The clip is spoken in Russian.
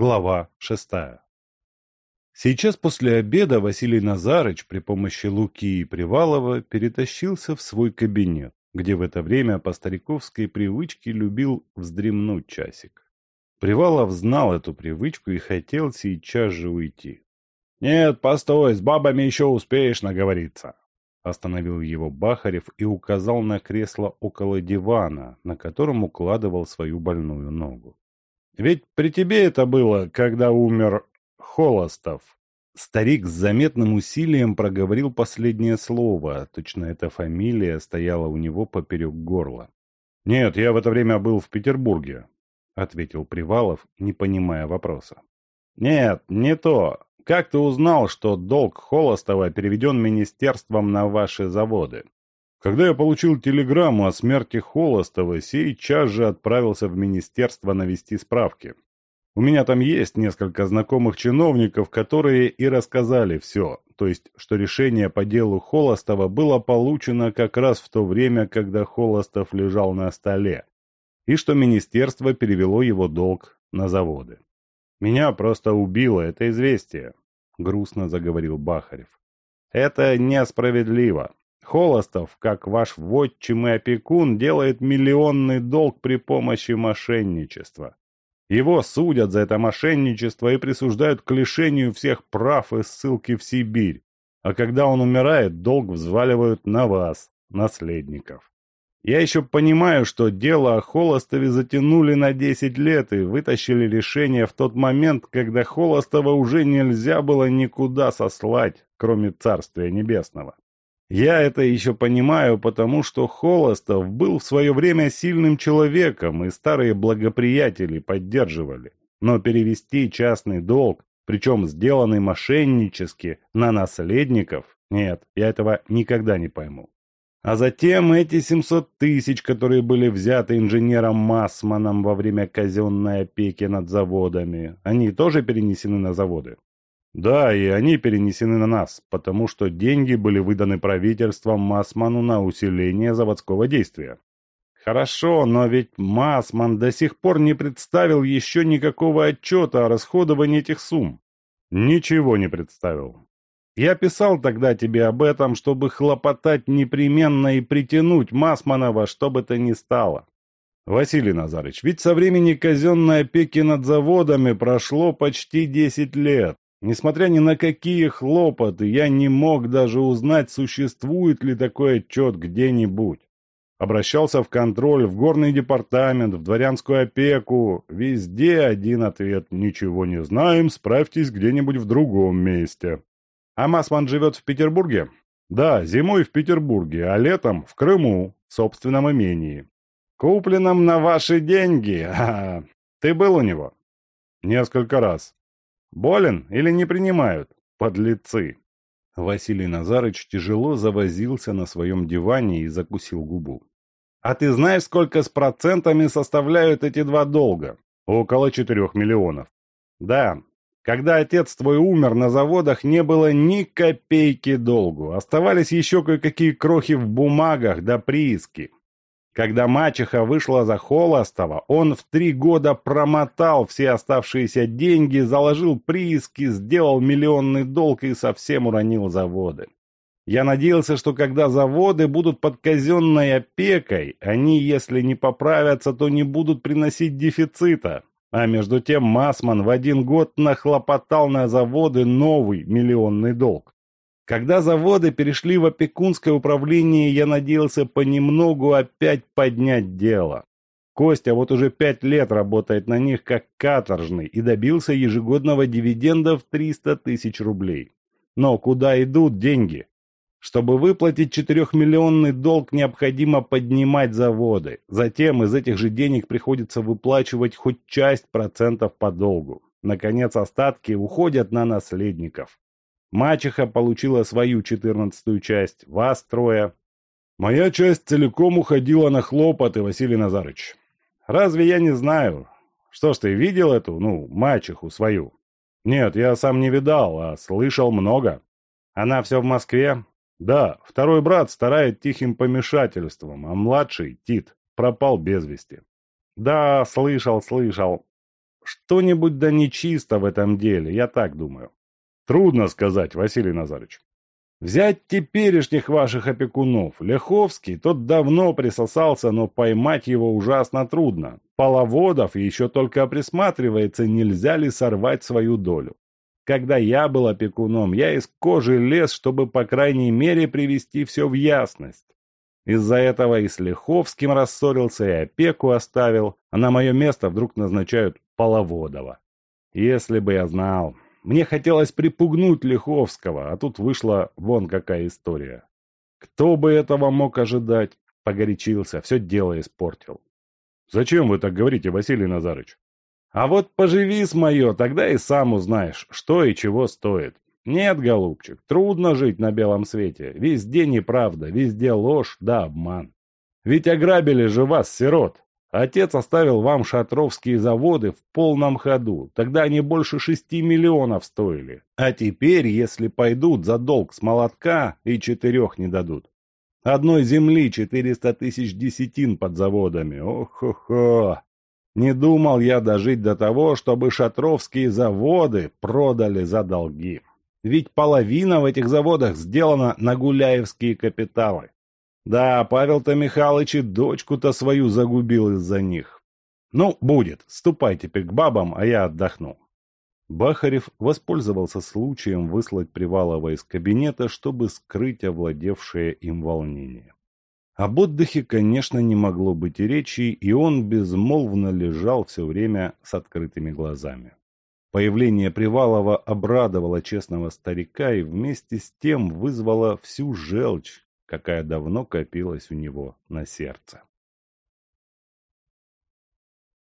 Глава шестая. Сейчас после обеда Василий Назарыч при помощи Луки и Привалова перетащился в свой кабинет, где в это время по стариковской привычке любил вздремнуть часик. Привалов знал эту привычку и хотел сейчас же уйти. «Нет, постой, с бабами еще успеешь наговориться!» Остановил его Бахарев и указал на кресло около дивана, на котором укладывал свою больную ногу. Ведь при тебе это было, когда умер Холостов. Старик с заметным усилием проговорил последнее слово, точно эта фамилия стояла у него поперек горла. «Нет, я в это время был в Петербурге», — ответил Привалов, не понимая вопроса. «Нет, не то. Как ты узнал, что долг Холостова переведен министерством на ваши заводы?» Когда я получил телеграмму о смерти Холостова, сейчас же отправился в министерство навести справки. У меня там есть несколько знакомых чиновников, которые и рассказали все, то есть, что решение по делу Холостова было получено как раз в то время, когда Холостов лежал на столе, и что министерство перевело его долг на заводы. «Меня просто убило это известие», — грустно заговорил Бахарев. «Это несправедливо. Холостов, как ваш вотчим и опекун, делает миллионный долг при помощи мошенничества. Его судят за это мошенничество и присуждают к лишению всех прав и ссылки в Сибирь. А когда он умирает, долг взваливают на вас, наследников. Я еще понимаю, что дело о Холостове затянули на 10 лет и вытащили решение в тот момент, когда Холостова уже нельзя было никуда сослать, кроме Царствия Небесного. Я это еще понимаю, потому что Холостов был в свое время сильным человеком, и старые благоприятели поддерживали. Но перевести частный долг, причем сделанный мошеннически, на наследников, нет, я этого никогда не пойму. А затем эти 700 тысяч, которые были взяты инженером Массманом во время казенной опеки над заводами, они тоже перенесены на заводы? Да, и они перенесены на нас, потому что деньги были выданы правительством Масману на усиление заводского действия. Хорошо, но ведь Масман до сих пор не представил еще никакого отчета о расходовании этих сумм. Ничего не представил. Я писал тогда тебе об этом, чтобы хлопотать непременно и притянуть Масмана во что бы то ни стало. Василий Назарыч, ведь со времени казенной опеки над заводами прошло почти 10 лет. Несмотря ни на какие хлопоты, я не мог даже узнать, существует ли такой отчет где-нибудь. Обращался в контроль, в горный департамент, в дворянскую опеку. Везде один ответ «Ничего не знаем, справьтесь где-нибудь в другом месте». А Масман живет в Петербурге? Да, зимой в Петербурге, а летом в Крыму, в собственном имении. Купленном на ваши деньги. Ты был у него? Несколько раз. Болен или не принимают? Подлецы!» Василий Назарыч тяжело завозился на своем диване и закусил губу. «А ты знаешь, сколько с процентами составляют эти два долга? Около четырех миллионов. Да, когда отец твой умер, на заводах не было ни копейки долгу. Оставались еще кое-какие крохи в бумагах да прииски. Когда мачеха вышла за Холостова, он в три года промотал все оставшиеся деньги, заложил прииски, сделал миллионный долг и совсем уронил заводы. Я надеялся, что когда заводы будут под казенной опекой, они, если не поправятся, то не будут приносить дефицита. А между тем Масман в один год нахлопотал на заводы новый миллионный долг. Когда заводы перешли в опекунское управление, я надеялся понемногу опять поднять дело. Костя вот уже пять лет работает на них как каторжный и добился ежегодного дивиденда в 300 тысяч рублей. Но куда идут деньги? Чтобы выплатить четырехмиллионный долг, необходимо поднимать заводы. Затем из этих же денег приходится выплачивать хоть часть процентов по долгу. Наконец, остатки уходят на наследников. Мачеха получила свою четырнадцатую часть, вас трое. Моя часть целиком уходила на хлопоты, Василий Назарыч. Разве я не знаю? Что ж ты видел эту, ну, мачеху свою? Нет, я сам не видал, а слышал много. Она все в Москве? Да, второй брат старает тихим помешательством, а младший, Тит, пропал без вести. Да, слышал, слышал. что-нибудь да нечисто в этом деле, я так думаю. Трудно сказать, Василий Назарович. Взять теперешних ваших опекунов. Леховский, тот давно присосался, но поймать его ужасно трудно. Половодов еще только присматривается, нельзя ли сорвать свою долю. Когда я был опекуном, я из кожи лез, чтобы по крайней мере привести все в ясность. Из-за этого и с Леховским рассорился, и опеку оставил, а на мое место вдруг назначают Половодова. Если бы я знал, мне хотелось припугнуть Лиховского, а тут вышла вон какая история. Кто бы этого мог ожидать? Погорячился, все дело испортил. Зачем вы так говорите, Василий Назарыч? А вот поживи с мое, тогда и сам узнаешь, что и чего стоит. Нет, голубчик, трудно жить на белом свете. Везде неправда, везде ложь да обман. Ведь ограбили же вас, сирот. Отец оставил вам шатровские заводы в полном ходу. Тогда они больше шести миллионов стоили. А теперь, если пойдут за долг с молотка, и четырех не дадут. Одной земли четыреста тысяч десятин под заводами. Ох-хо-хо. Не думал я дожить до того, чтобы шатровские заводы продали за долги. Ведь половина в этих заводах сделана на гуляевские капиталы. Да, Павел-то Михайлович и дочку-то свою загубил из-за них. Ну, будет, ступай теперь к бабам, а я отдохну. Бахарев воспользовался случаем выслать Привалова из кабинета, чтобы скрыть овладевшее им волнение. Об отдыхе, конечно, не могло быть и речи, и он безмолвно лежал все время с открытыми глазами. Появление Привалова обрадовало честного старика и вместе с тем вызвало всю желчь, какая давно копилась у него на сердце.